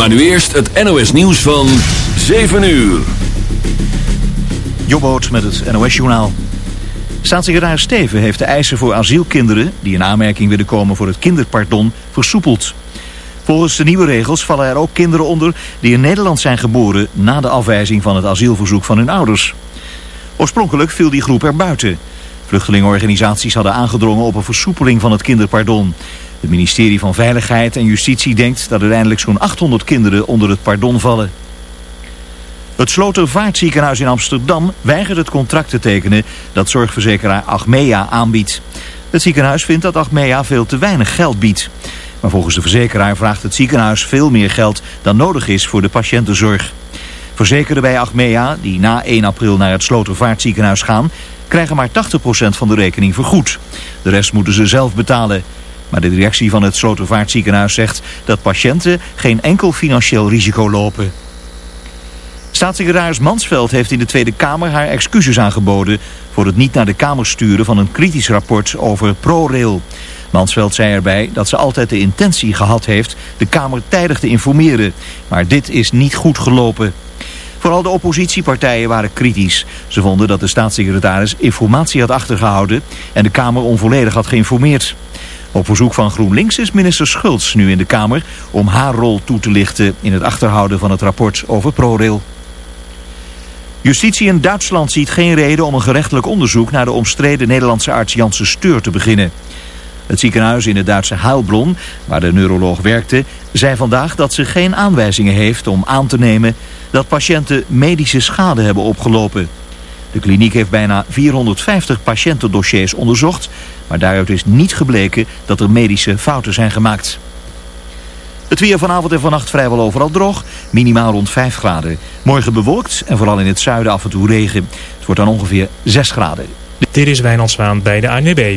Maar nu eerst het NOS nieuws van 7 uur. Jobboot met het NOS journaal. Staatssecretaris Steven heeft de eisen voor asielkinderen... die in aanmerking willen komen voor het kinderpardon, versoepeld. Volgens de nieuwe regels vallen er ook kinderen onder... die in Nederland zijn geboren na de afwijzing van het asielverzoek van hun ouders. Oorspronkelijk viel die groep er buiten. Vluchtelingenorganisaties hadden aangedrongen op een versoepeling van het kinderpardon. Het ministerie van Veiligheid en Justitie denkt dat uiteindelijk zo'n 800 kinderen onder het pardon vallen. Het Slotervaartziekenhuis in Amsterdam weigert het contract te tekenen dat zorgverzekeraar Achmea aanbiedt. Het ziekenhuis vindt dat Achmea veel te weinig geld biedt. Maar volgens de verzekeraar vraagt het ziekenhuis veel meer geld dan nodig is voor de patiëntenzorg. Verzekerden bij Achmea, die na 1 april naar het Slotervaartziekenhuis gaan, krijgen maar 80% van de rekening vergoed. De rest moeten ze zelf betalen. Maar de directie van het Slotervaartziekenhuis zegt dat patiënten geen enkel financieel risico lopen. Staatssecretaris Mansveld heeft in de Tweede Kamer haar excuses aangeboden... voor het niet naar de Kamer sturen van een kritisch rapport over ProRail. Mansveld zei erbij dat ze altijd de intentie gehad heeft de Kamer tijdig te informeren. Maar dit is niet goed gelopen. Vooral de oppositiepartijen waren kritisch. Ze vonden dat de staatssecretaris informatie had achtergehouden en de Kamer onvolledig had geïnformeerd. Op verzoek van GroenLinks is minister Schultz nu in de Kamer om haar rol toe te lichten in het achterhouden van het rapport over ProRail. Justitie in Duitsland ziet geen reden om een gerechtelijk onderzoek naar de omstreden Nederlandse arts Janssen Steur te beginnen. Het ziekenhuis in het Duitse Heilbronn, waar de neuroloog werkte, zei vandaag dat ze geen aanwijzingen heeft om aan te nemen dat patiënten medische schade hebben opgelopen. De kliniek heeft bijna 450 patiëntendossiers onderzocht, maar daaruit is niet gebleken dat er medische fouten zijn gemaakt. Het weer vanavond en vannacht vrijwel overal droog, minimaal rond 5 graden. Morgen bewolkt en vooral in het zuiden af en toe regen. Het wordt dan ongeveer 6 graden. Dit is Wijnand Zwaan bij de ANWB.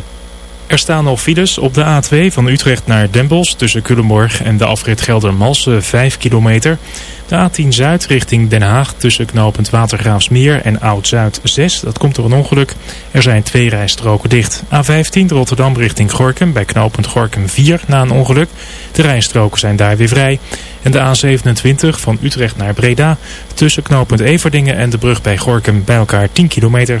Er staan nog files op de A2 van Utrecht naar Den Bosch tussen Culemborg en de afrit Geldermalsen 5 kilometer. De A10 Zuid richting Den Haag tussen knooppunt Watergraafsmeer en Oud-Zuid 6. Dat komt door een ongeluk. Er zijn twee rijstroken dicht. A15 Rotterdam richting Gorkum bij knooppunt Gorkum 4 na een ongeluk. De rijstroken zijn daar weer vrij. En de A27 van Utrecht naar Breda tussen knooppunt Everdingen en de brug bij Gorkum bij elkaar 10 kilometer.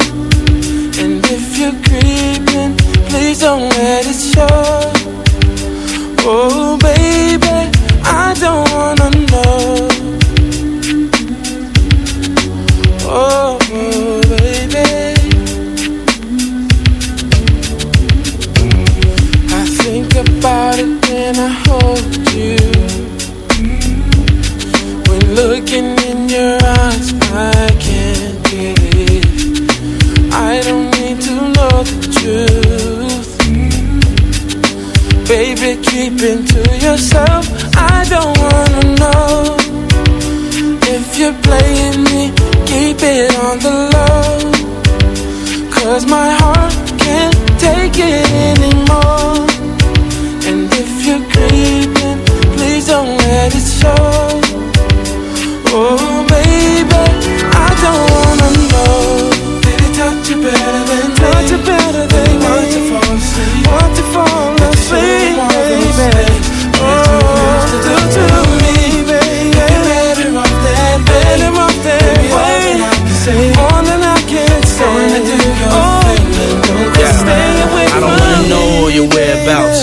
You're creeping, please don't let it show. Oh, baby, I don't wanna know. Oh, baby. I think about it when I hold you. When looking Baby, keep it to yourself.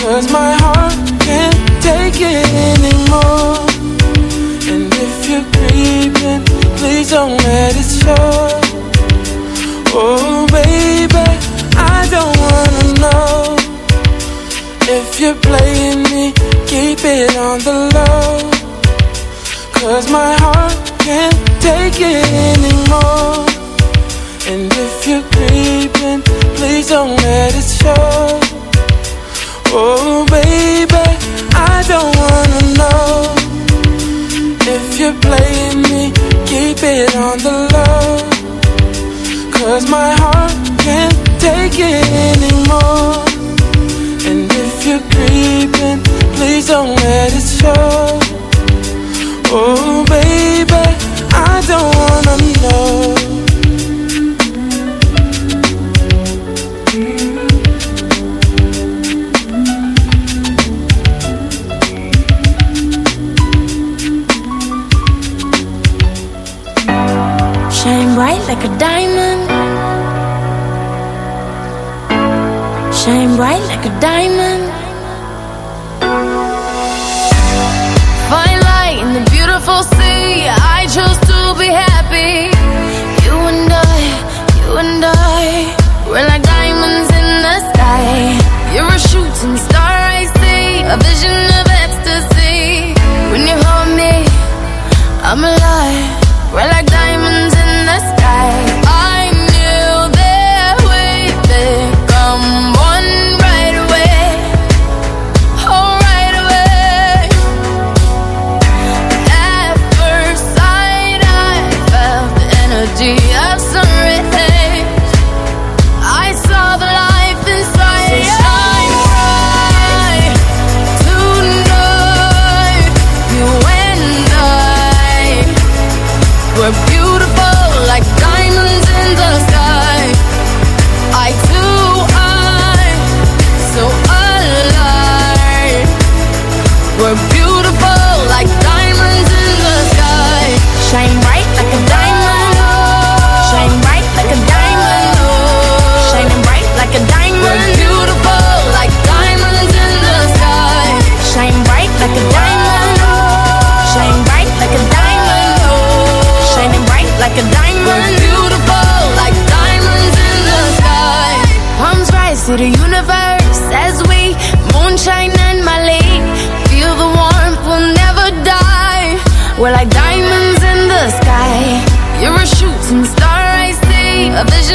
Cause my heart can't take it anymore. And if you're creeping, please don't let it show. Oh, baby,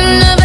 never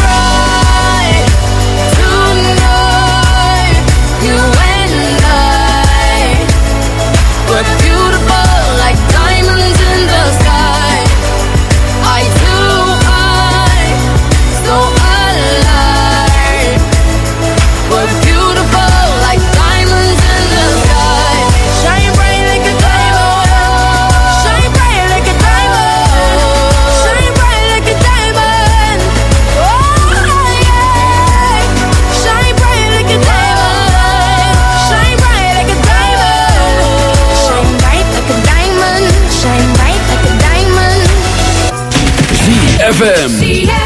ZFM.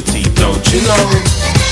don't you know?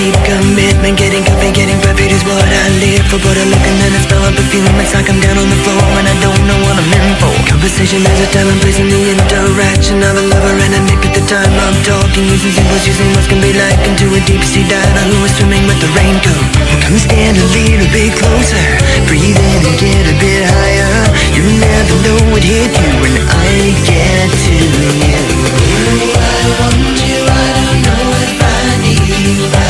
Deep commitment Getting coffee, getting perfect is what I live for. But I look and then I smell a perfume It's like I'm down on the floor. And I don't know what I'm in for. Conversation has a time and place in the interaction of a lover and a nick at the time of talking. Using symbols, using what can be like. Into a deep sea diver Who is swimming with the raincoat. Come stand a little bit closer. Breathe in and get a bit higher. You never know what hit you when I get to you. I want you, I don't know if I need you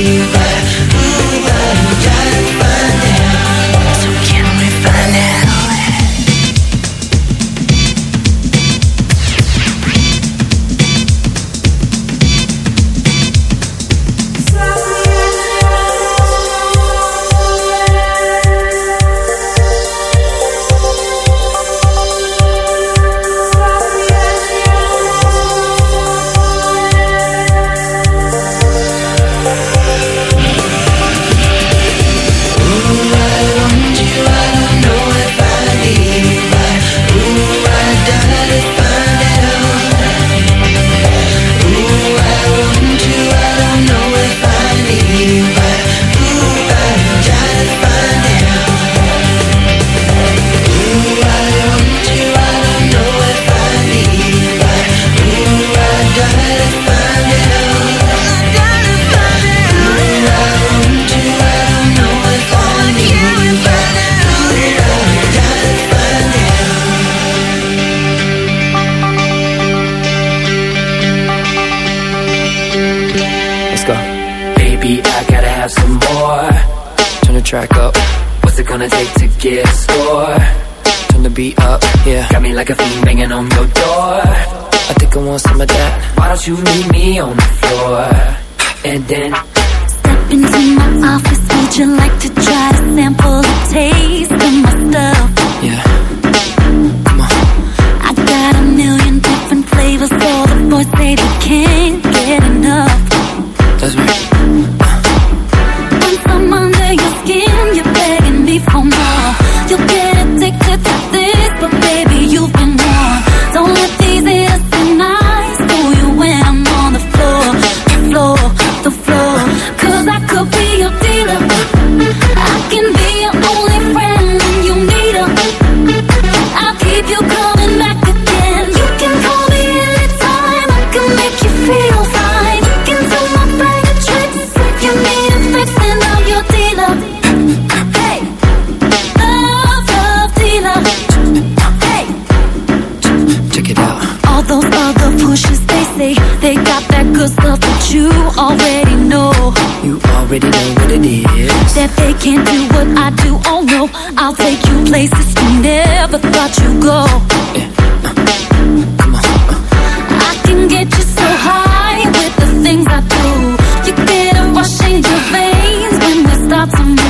you You. They, they got that good stuff that you already know. You already know what it is. That they can't do what I do. Oh no, I'll take you places you never thought you'd go. Yeah. Uh, uh. I can get you so high with the things I do. You get a rush in your veins when we start to move.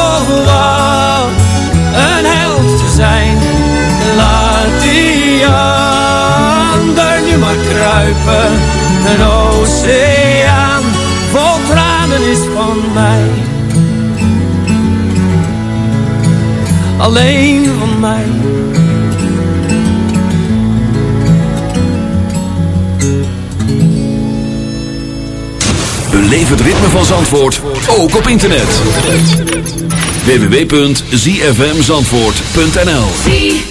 die ander nu maar kruipen. Een oceaan vol tranen is van mij. Alleen van mij. Beleef het ritme van Zandvoort, ook op internet. www.zfmzandvoort.nl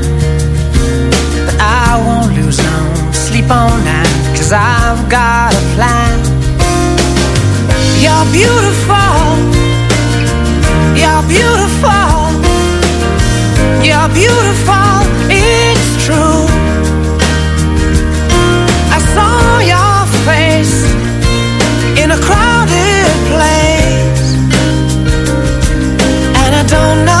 Sleep on that. Cause I've got a plan. You're beautiful. You're beautiful. You're beautiful. It's true. I saw your face in a crowded place. And I don't know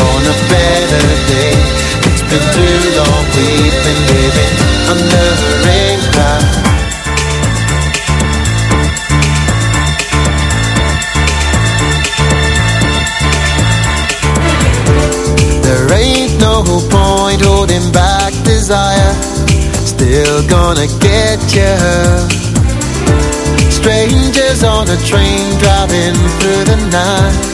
on a better day. It's been too long we've been living under a. There ain't no point holding back desire. Still gonna get you. Strangers on a train driving through the night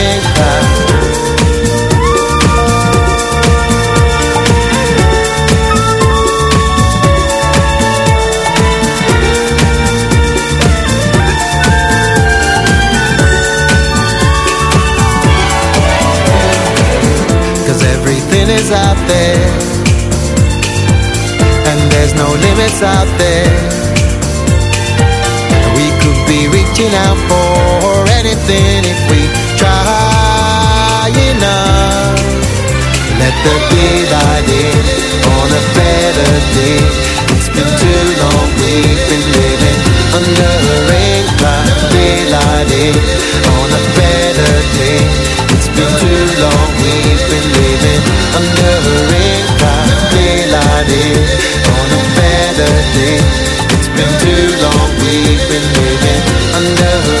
been living under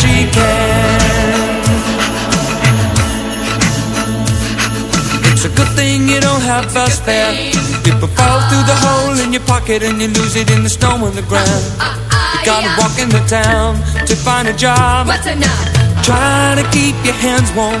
she can. It's a good thing you don't have a spare. People fall oh. through the hole in your pocket And you lose it in the snow on the ground uh, uh, uh, You gotta walk in the town to find a job. What's enough? Try to keep your hands warm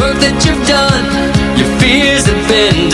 work that you've done, your fears have been done.